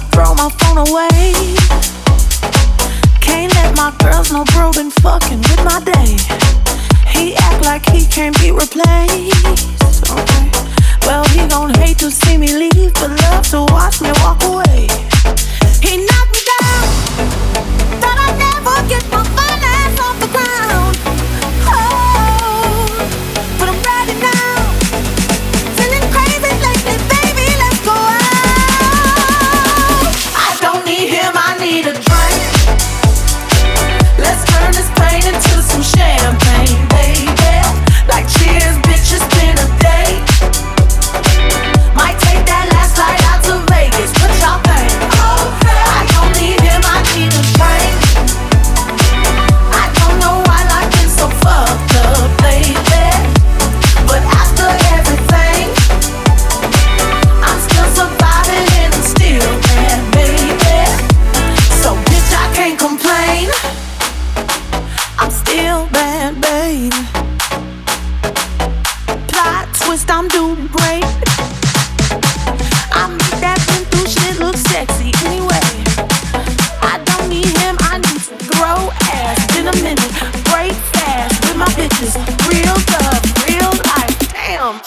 to throw my phone away. Can't let my girls know bro been fucking with my day. He act like he can't be replaced.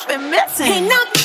Been missing. He knocked